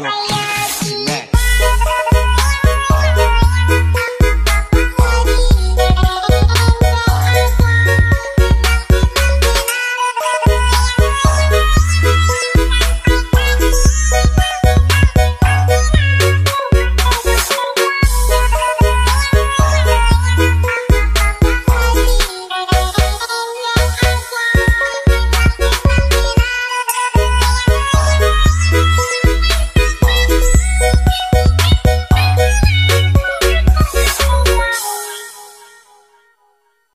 no